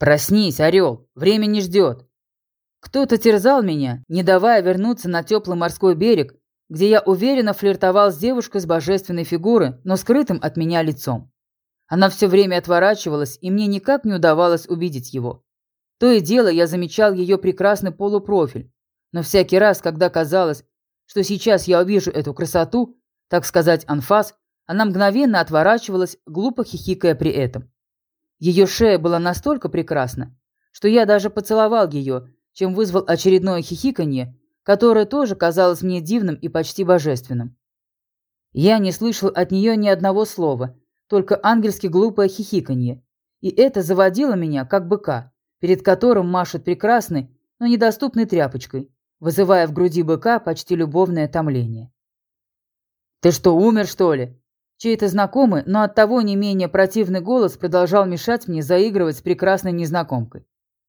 «Проснись, орел, время не ждет!» Кто-то терзал меня, не давая вернуться на теплый морской берег, где я уверенно флиртовал с девушкой с божественной фигуры, но скрытым от меня лицом. Она все время отворачивалась, и мне никак не удавалось увидеть его. То и дело я замечал ее прекрасный полупрофиль, но всякий раз, когда казалось, что сейчас я увижу эту красоту, так сказать, анфас, она мгновенно отворачивалась, глупо хихикая при этом. Ее шея была настолько прекрасна, что я даже поцеловал ее, чем вызвал очередное хихиканье, которое тоже казалось мне дивным и почти божественным. Я не слышал от нее ни одного слова, только ангельски глупое хихиканье, и это заводило меня, как быка, перед которым машет прекрасной, но недоступной тряпочкой, вызывая в груди быка почти любовное томление. «Ты что, умер, что ли?» Чей-то знакомый, но оттого не менее противный голос продолжал мешать мне заигрывать с прекрасной незнакомкой.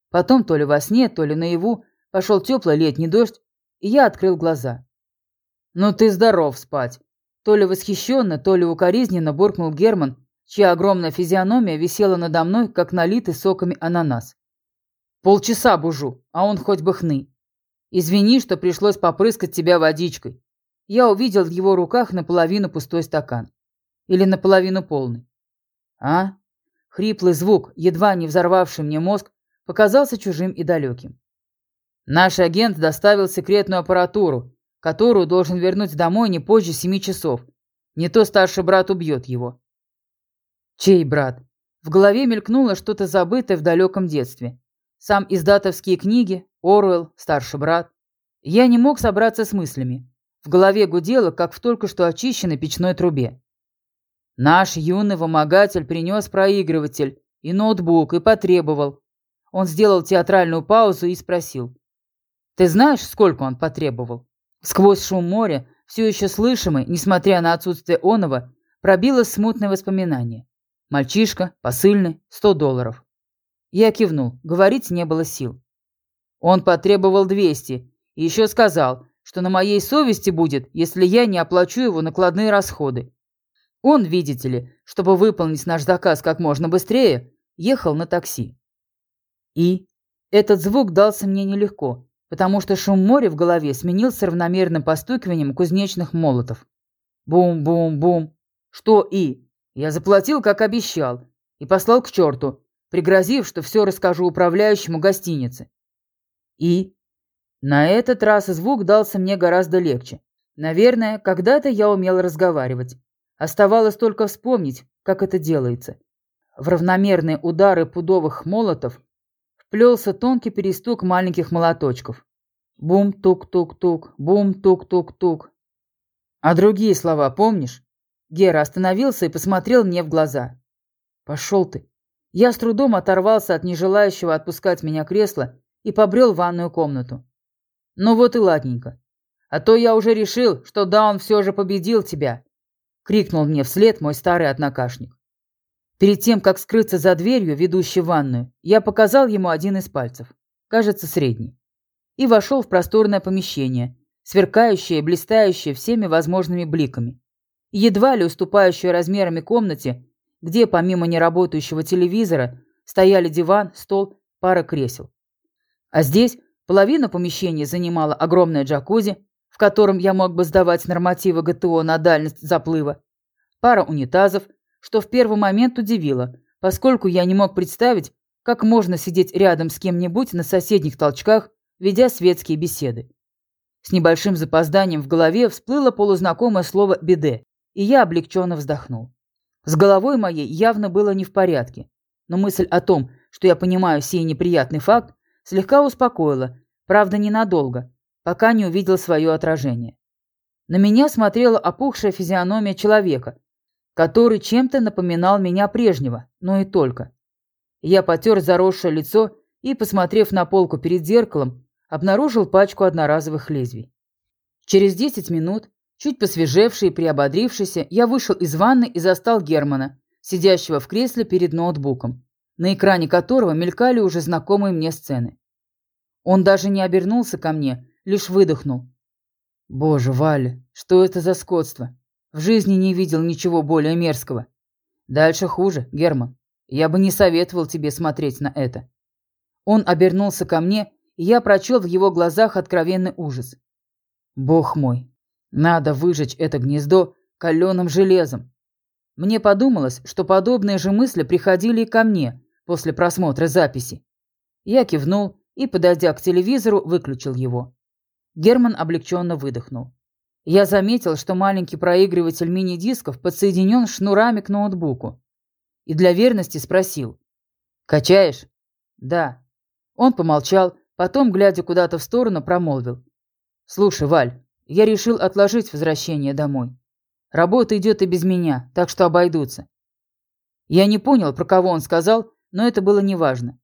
Потом то ли во сне, то ли наяву пошел теплый летний дождь, и я открыл глаза. «Ну ты здоров спать!» То ли восхищенно, то ли укоризненно буркнул Герман, чья огромная физиономия висела надо мной, как налитый соками ананас. Полчаса бужу, а он хоть бы хны. Извини, что пришлось попрыскать тебя водичкой. Я увидел в его руках наполовину пустой стакан. Или наполовину полный. А? Хриплый звук, едва не взорвавший мне мозг, показался чужим и далеким. Наш агент доставил секретную аппаратуру, которую должен вернуть домой не позже семи часов. Не то старший брат убьет его. Чей брат? В голове мелькнуло что-то забытое в далеком детстве. Сам издатовские книги, Оруэлл, старший брат. Я не мог собраться с мыслями. В голове гудело, как в только что очищенной печной трубе. Наш юный вымогатель принес проигрыватель и ноутбук и потребовал. Он сделал театральную паузу и спросил. «Ты знаешь, сколько он потребовал?» Сквозь шум моря, все еще слышимый, несмотря на отсутствие оного, пробилось смутное воспоминание. Мальчишка, посыльный, сто долларов. Я кивнул, говорить не было сил. Он потребовал 200 и еще сказал, что на моей совести будет, если я не оплачу его накладные расходы. Он, видите ли, чтобы выполнить наш заказ как можно быстрее, ехал на такси. И этот звук дался мне нелегко, потому что шум моря в голове сменился равномерным постукиванием кузнечных молотов. Бум-бум-бум. Что и? Я заплатил, как обещал, и послал к черту, пригрозив, что все расскажу управляющему гостиницы. И на этот раз звук дался мне гораздо легче. Наверное, когда-то я умел разговаривать. Оставалось только вспомнить, как это делается. В равномерные удары пудовых молотов вплелся тонкий перестук маленьких молоточков. Бум-тук-тук-тук, бум-тук-тук-тук. А другие слова помнишь? Гера остановился и посмотрел мне в глаза. «Пошел ты!» Я с трудом оторвался от нежелающего отпускать меня кресла и побрел в ванную комнату. Ну вот и ладненько. А то я уже решил, что Даун все же победил тебя, крикнул мне вслед мой старый однокашник. Перед тем, как скрыться за дверью, ведущей в ванную, я показал ему один из пальцев, кажется, средний, и вошел в просторное помещение, сверкающее и блистающее всеми возможными бликами, едва ли уступающее размерами комнате, где помимо неработающего телевизора стояли диван, стол, пара кресел. А здесь половину помещения занимала огромная джакузи, котором я мог бы сдавать нормативы ГТО на дальность заплыва, пара унитазов, что в первый момент удивило, поскольку я не мог представить, как можно сидеть рядом с кем-нибудь на соседних толчках, ведя светские беседы. С небольшим запозданием в голове всплыло полузнакомое слово «беде», и я облегченно вздохнул. С головой моей явно было не в порядке, но мысль о том, что я понимаю сей неприятный факт, слегка успокоила, правда ненадолго, пока не увидел свое отражение. На меня смотрела опухшая физиономия человека, который чем-то напоминал меня прежнего, но и только. Я потер заросшее лицо и, посмотрев на полку перед зеркалом, обнаружил пачку одноразовых лезвий. Через десять минут Чуть посвежевший и приободрившийся, я вышел из ванны и застал Германа, сидящего в кресле перед ноутбуком, на экране которого мелькали уже знакомые мне сцены. Он даже не обернулся ко мне, лишь выдохнул. «Боже, Валя, что это за скотство? В жизни не видел ничего более мерзкого. Дальше хуже, Герман. Я бы не советовал тебе смотреть на это. Он обернулся ко мне, и я прочел в его глазах откровенный ужас. Бог мой, надо выжечь это гнездо каленым железом. Мне подумалось, что подобные же мысли приходили и ко мне после просмотра записи. Я кивнул и, подойдя к телевизору, выключил его. Герман облегченно выдохнул. Я заметил, что маленький проигрыватель мини-дисков подсоединен шнурами к ноутбуку. И для верности спросил. «Качаешь?» «Да». Он помолчал, потом, глядя куда-то в сторону, промолвил. «Слушай, Валь, я решил отложить возвращение домой. Работа идет и без меня, так что обойдутся». Я не понял, про кого он сказал, но это было неважно.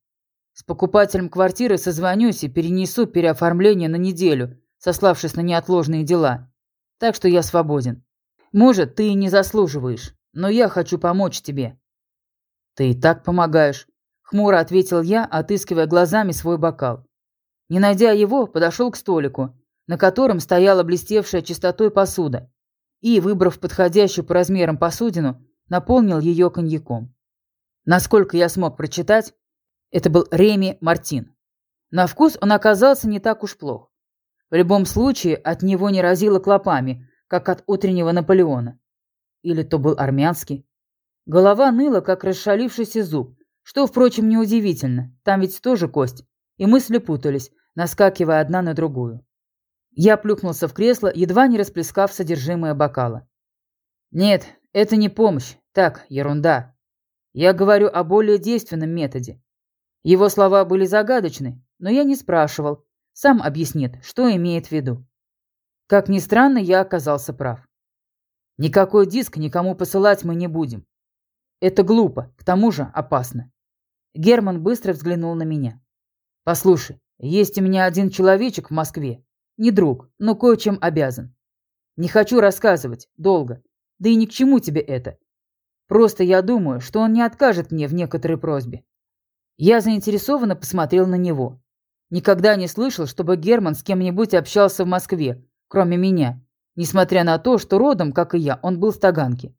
С покупателем квартиры созвонюсь и перенесу переоформление на неделю, сославшись на неотложные дела. Так что я свободен. Может, ты и не заслуживаешь, но я хочу помочь тебе». «Ты и так помогаешь», — хмуро ответил я, отыскивая глазами свой бокал. Не найдя его, подошел к столику, на котором стояла блестевшая чистотой посуда, и, выбрав подходящую по размерам посудину, наполнил ее коньяком. Насколько я смог прочитать, это был Реми Мартин. На вкус он оказался не так уж плох. В любом случае, от него не разило клопами, как от утреннего Наполеона. Или то был армянский. Голова ныла, как расшалившийся зуб, что, впрочем, неудивительно, там ведь тоже кость, и мысли путались, наскакивая одна на другую. Я плюхнулся в кресло, едва не расплескав содержимое бокала. Нет, это не помощь, так, ерунда. Я говорю о более действенном методе. Его слова были загадочны, но я не спрашивал, сам объяснит, что имеет в виду. Как ни странно, я оказался прав. Никакой диск никому посылать мы не будем. Это глупо, к тому же опасно. Герман быстро взглянул на меня. Послушай, есть у меня один человечек в Москве. Не друг, но кое-чем обязан. Не хочу рассказывать, долго. Да и ни к чему тебе это. Просто я думаю, что он не откажет мне в некоторой просьбе. Я заинтересованно посмотрел на него. Никогда не слышал, чтобы Герман с кем-нибудь общался в Москве, кроме меня, несмотря на то, что родом, как и я, он был с Таганки.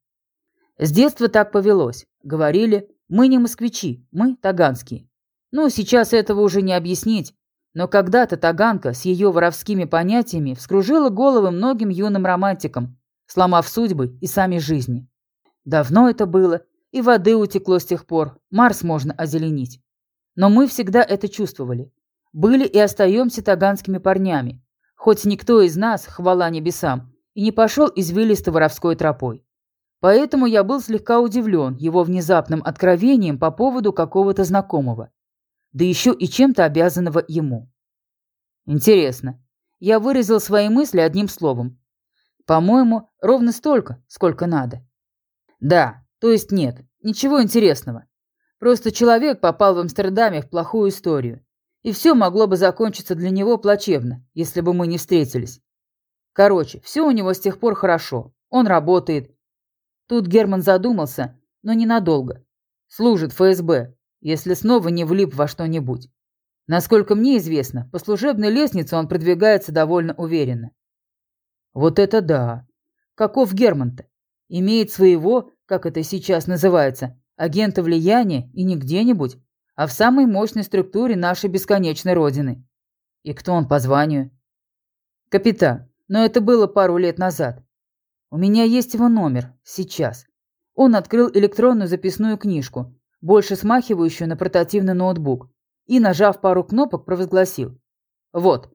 С детства так повелось. Говорили, мы не москвичи, мы таганские. Ну, сейчас этого уже не объяснить, но когда-то Таганка с ее воровскими понятиями вскружила головы многим юным романтикам, сломав судьбы и сами жизни. Давно это было, и воды утекло с тех пор, Марс можно озеленить. Но мы всегда это чувствовали были и остаемся таганскими парнями, хоть никто из нас, хвала небесам, и не пошел извилистой воровской тропой. Поэтому я был слегка удивлен его внезапным откровением по поводу какого-то знакомого, да еще и чем-то обязанного ему. Интересно, я выразил свои мысли одним словом. По-моему, ровно столько, сколько надо. Да, то есть нет, ничего интересного. Просто человек попал в Амстердаме в плохую историю и все могло бы закончиться для него плачевно, если бы мы не встретились. Короче, все у него с тех пор хорошо. Он работает. Тут Герман задумался, но ненадолго. Служит ФСБ, если снова не влип во что-нибудь. Насколько мне известно, по служебной лестнице он продвигается довольно уверенно. Вот это да! Каков Герман-то? Имеет своего, как это сейчас называется, агента влияния и не где-нибудь, а в самой мощной структуре нашей бесконечной Родины. И кто он по званию? Капитан, но это было пару лет назад. У меня есть его номер, сейчас. Он открыл электронную записную книжку, больше смахивающую на портативный ноутбук, и, нажав пару кнопок, провозгласил. Вот.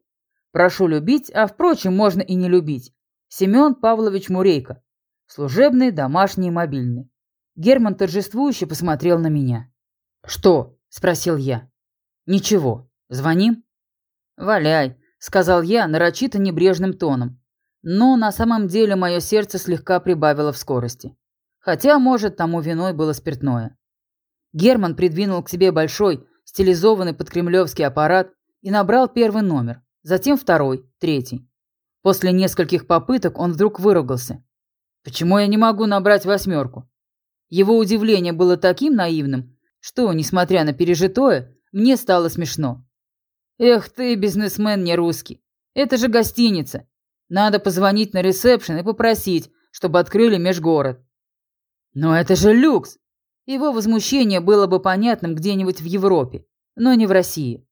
Прошу любить, а, впрочем, можно и не любить. Семен Павлович Мурейко. Служебный, домашний, мобильный. Герман торжествующе посмотрел на меня. Что? спросил я. Ничего. Звоним? Валяй, сказал я нарочито небрежным тоном. Но на самом деле мое сердце слегка прибавило в скорости. Хотя, может, тому виной было спиртное. Герман придвинул к себе большой, стилизованный под кремлевский аппарат и набрал первый номер, затем второй, третий. После нескольких попыток он вдруг выругался. «Почему я не могу набрать восьмерку?» Его удивление было таким наивным, что, несмотря на пережитое, мне стало смешно. «Эх ты, бизнесмен не русский. Это же гостиница. Надо позвонить на ресепшн и попросить, чтобы открыли межгород». «Но это же люкс!» Его возмущение было бы понятным где-нибудь в Европе. но не в России.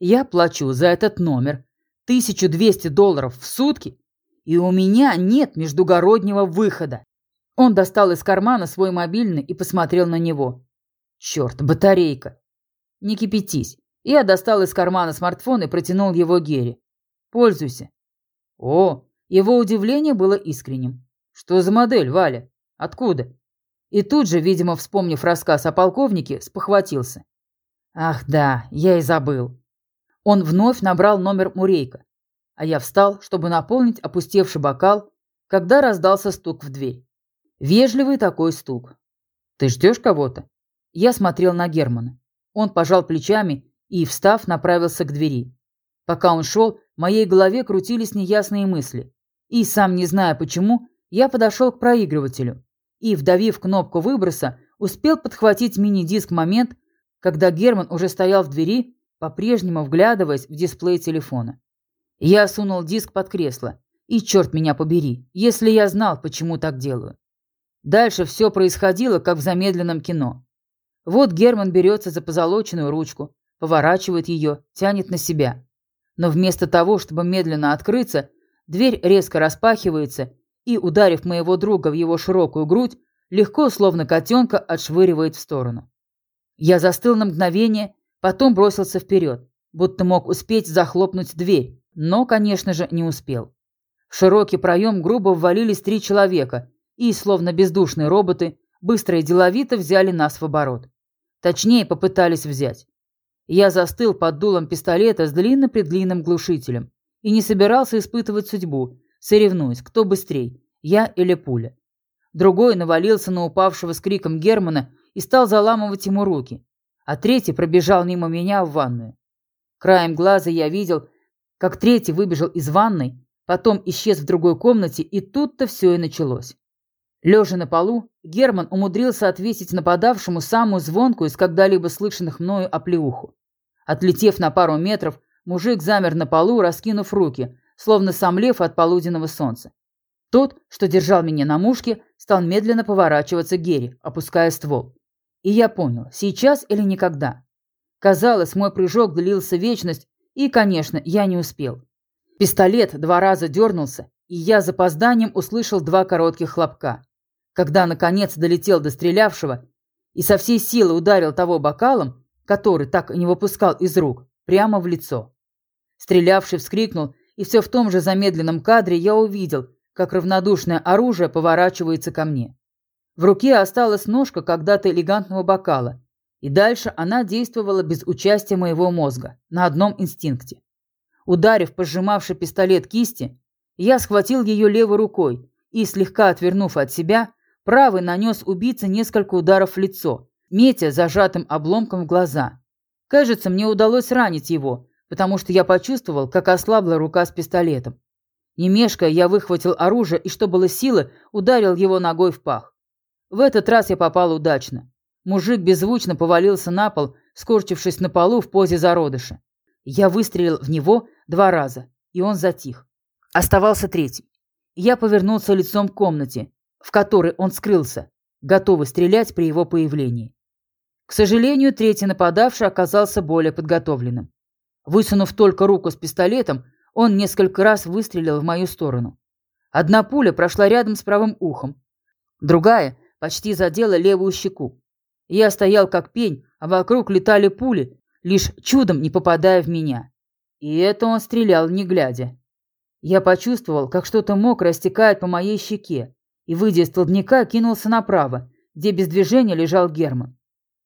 Я плачу за этот номер 1200 долларов в сутки, и у меня нет междугороднего выхода. Он достал из кармана свой мобильный и посмотрел на него. Черт, батарейка. Не кипятись. Я достал из кармана смартфон и протянул его Гере. Пользуйся. О, его удивление было искренним. Что за модель, Валя? Откуда? И тут же, видимо, вспомнив рассказ о полковнике, спохватился. Ах да, я и забыл. Он вновь набрал номер Мурейка, а я встал, чтобы наполнить опустевший бокал, когда раздался стук в дверь. Вежливый такой стук. «Ты ждешь кого-то?» Я смотрел на Германа. Он пожал плечами и, встав, направился к двери. Пока он шел, в моей голове крутились неясные мысли. И, сам не зная почему, я подошел к проигрывателю и, вдавив кнопку выброса, успел подхватить мини-диск момент, когда Герман уже стоял в двери, по-прежнему вглядываясь в дисплей телефона. Я сунул диск под кресло, и черт меня побери, если я знал, почему так делаю. Дальше все происходило, как в замедленном кино. Вот Герман берется за позолоченную ручку, поворачивает ее, тянет на себя. Но вместо того, чтобы медленно открыться, дверь резко распахивается, и, ударив моего друга в его широкую грудь, легко, словно котенка, отшвыривает в сторону. Я застыл на мгновение, потом бросился вперед, будто мог успеть захлопнуть дверь, но, конечно же, не успел. В широкий проем грубо ввалились три человека и, словно бездушные роботы, быстро и деловито взяли нас в оборот. Точнее, попытались взять. Я застыл под дулом пистолета с длинно-предлинным глушителем и не собирался испытывать судьбу, соревнуясь, кто быстрей, я или пуля. Другой навалился на упавшего с криком Германа и стал заламывать ему руки, а третий пробежал мимо меня в ванную. Краем глаза я видел, как третий выбежал из ванной, потом исчез в другой комнате, и тут-то все и началось. Лежа на полу, Герман умудрился отвесить нападавшему самую звонкую из когда-либо слышанных мною оплеуху. Отлетев на пару метров, мужик замер на полу, раскинув руки, словно сам лев от полуденного солнца. Тот, что держал меня на мушке, стал медленно поворачиваться к Гере, опуская ствол. И я понял, сейчас или никогда. Казалось, мой прыжок длился вечность, и, конечно, я не успел. Пистолет два раза дернулся, и я запозданием услышал два коротких хлопка. Когда, наконец, долетел до стрелявшего и со всей силы ударил того бокалом, который так и не выпускал из рук, прямо в лицо. Стрелявший вскрикнул и все в том же замедленном кадре я увидел, как равнодушное оружие поворачивается ко мне. В руке осталась ножка когда-то элегантного бокала, и дальше она действовала без участия моего мозга, на одном инстинкте. Ударив по сжимавшей пистолет кисти, я схватил ее левой рукой и, слегка отвернув от себя, правый нанес убийце несколько ударов в лицо, метя зажатым обломком в глаза. Кажется, мне удалось ранить его, потому что я почувствовал, как ослабла рука с пистолетом. Не мешкая, я выхватил оружие и, что было силы, ударил его ногой в пах. В этот раз я попал удачно. Мужик беззвучно повалился на пол, скорчившись на полу в позе зародыша. Я выстрелил в него два раза, и он затих. Оставался третий. Я повернулся лицом к комнате, в которой он скрылся, готовый стрелять при его появлении. К сожалению, третий нападавший оказался более подготовленным. Высунув только руку с пистолетом, он несколько раз выстрелил в мою сторону. Одна пуля прошла рядом с правым ухом, другая почти задела левую щеку. Я стоял как пень, а вокруг летали пули, лишь чудом не попадая в меня. И это он стрелял, не глядя. Я почувствовал, как что-то мокрое стекает по моей щеке, и, выйдя из столбняка, кинулся направо, где без движения лежал Герман.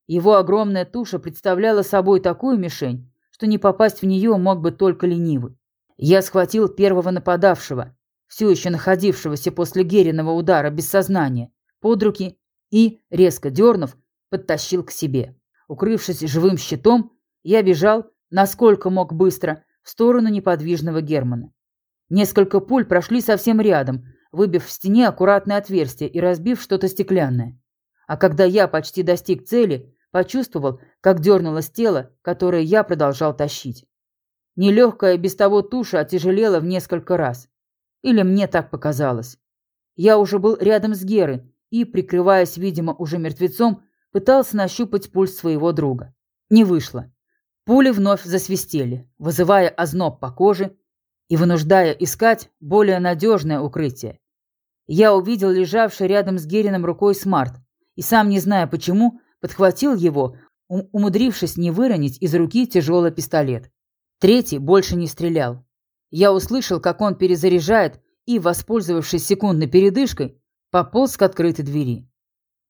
Его огромная туша представляла собой такую мишень, что не попасть в нее мог бы только ленивый. Я схватил первого нападавшего, все еще находившегося после Гериного удара без сознания, под руки и, резко дернув, подтащил к себе. Укрывшись живым щитом, я бежал, насколько мог быстро, в сторону неподвижного Германа. Несколько пуль прошли совсем рядом, выбив в стене аккуратное отверстие и разбив что-то стеклянное. А когда я почти достиг цели, Почувствовал, как дернулось тело, которое я продолжал тащить. Нелегкая без того туша отяжелела в несколько раз. Или мне так показалось. Я уже был рядом с Герой и, прикрываясь, видимо, уже мертвецом, пытался нащупать пульс своего друга. Не вышло. Пули вновь засвистели, вызывая озноб по коже и вынуждая искать более надежное укрытие. Я увидел лежавший рядом с Герином рукой смарт и, сам не зная почему, подхватил его, умудрившись не выронить из руки тяжелый пистолет. Третий больше не стрелял. Я услышал, как он перезаряжает и, воспользовавшись секундной передышкой, пополз к открытой двери.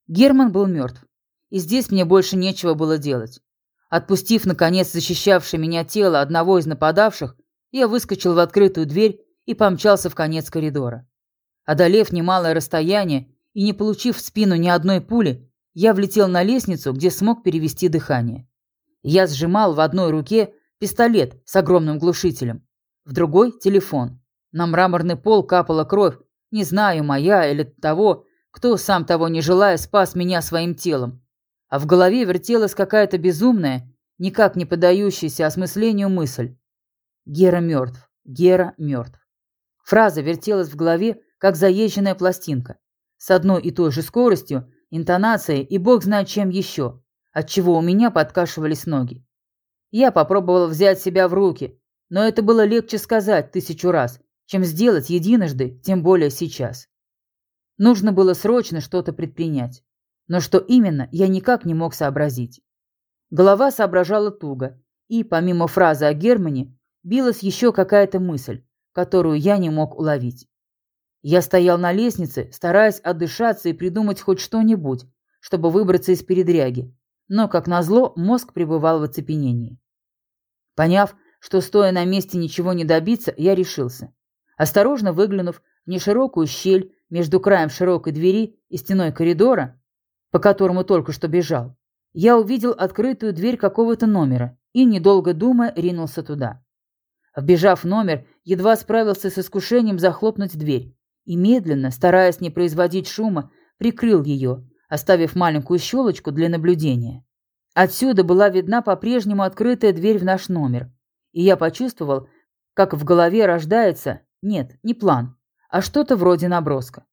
Герман был мертв, и здесь мне больше нечего было делать. Отпустив, наконец, защищавшее меня тело одного из нападавших, я выскочил в открытую дверь и помчался в конец коридора. Одолев немалое расстояние и не получив в спину ни одной пули, я влетел на лестницу, где смог перевести дыхание. Я сжимал в одной руке пистолет с огромным глушителем, в другой – телефон. На мраморный пол капала кровь, не знаю, моя или того, кто, сам того не желая, спас меня своим телом. А в голове вертелась какая-то безумная, никак не поддающаяся осмыслению мысль. Гера мертв, Гера мертв. Фраза вертелась в голове, как заезженная пластинка. С одной и той же скоростью, интонацией и бог знает чем еще, отчего у меня подкашивались ноги. Я попробовал взять себя в руки, но это было легче сказать тысячу раз, чем сделать единожды, тем более сейчас. Нужно было срочно что-то предпринять. Но что именно, я никак не мог сообразить. Голова соображала туго, и, помимо фразы о Германе, билась еще какая-то мысль, которую я не мог уловить. Я стоял на лестнице, стараясь отдышаться и придумать хоть что-нибудь, чтобы выбраться из передряги, но, как назло, мозг пребывал в оцепенении. Поняв, что, стоя на месте, ничего не добиться, я решился. Осторожно выглянув в неширокую щель между краем широкой двери и стеной коридора, по которому только что бежал, я увидел открытую дверь какого-то номера и, недолго думая, ринулся туда. Вбежав в номер, едва справился с искушением захлопнуть дверь и медленно, стараясь не производить шума, прикрыл ее, оставив маленькую щелочку для наблюдения. Отсюда была видна по-прежнему открытая дверь в наш номер, и я почувствовал, как в голове рождается, нет, не план, а что-то вроде наброска.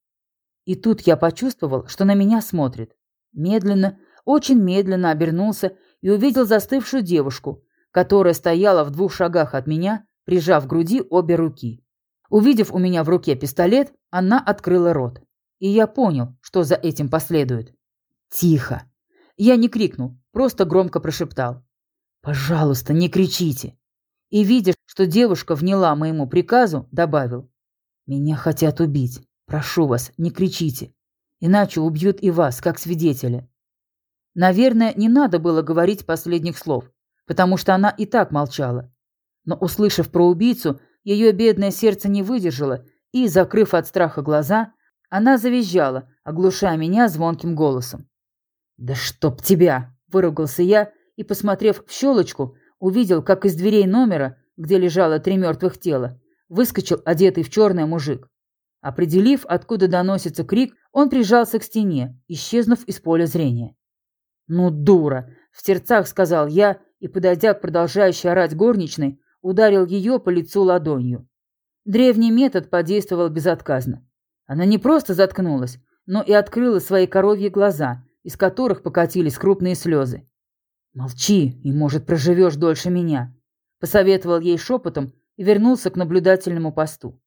И тут я почувствовал, что на меня смотрит. Медленно, очень медленно обернулся и увидел застывшую девушку, которая стояла в двух шагах от меня, прижав к груди обе руки. Увидев у меня в руке пистолет, она открыла рот. И я понял, что за этим последует. Тихо. Я не крикнул, просто громко прошептал. «Пожалуйста, не кричите!» И, видя, что девушка вняла моему приказу, добавил. «Меня хотят убить. Прошу вас, не кричите. Иначе убьют и вас, как свидетеля». Наверное, не надо было говорить последних слов, потому что она и так молчала. Но, услышав про убийцу, ее бедное сердце не выдержало, и, закрыв от страха глаза, она завизжала, оглушая меня звонким голосом. «Да чтоб тебя!» – выругался я и, посмотрев в щелочку, увидел, как из дверей номера, где лежало три мертвых тела, выскочил одетый в черное мужик. Определив, откуда доносится крик, он прижался к стене, исчезнув из поля зрения. «Ну, дура!» – в сердцах сказал я и, подойдя к продолжающей орать горничной, ударил ее по лицу ладонью. Древний метод подействовал безотказно. Она не просто заткнулась, но и открыла свои коровьи глаза, из которых покатились крупные слезы. «Молчи, и, может, проживешь дольше меня», – посоветовал ей шепотом и вернулся к наблюдательному посту.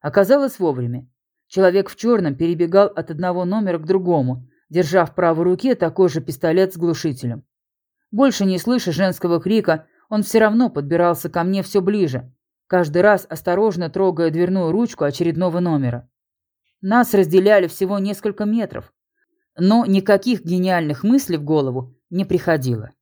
Оказалось вовремя. Человек в черном перебегал от одного номера к другому, держа в правой руке такой же пистолет с глушителем. Больше не слыша женского крика, он все равно подбирался ко мне все ближе, каждый раз осторожно трогая дверную ручку очередного номера. Нас разделяли всего несколько метров, но никаких гениальных мыслей в голову не приходило.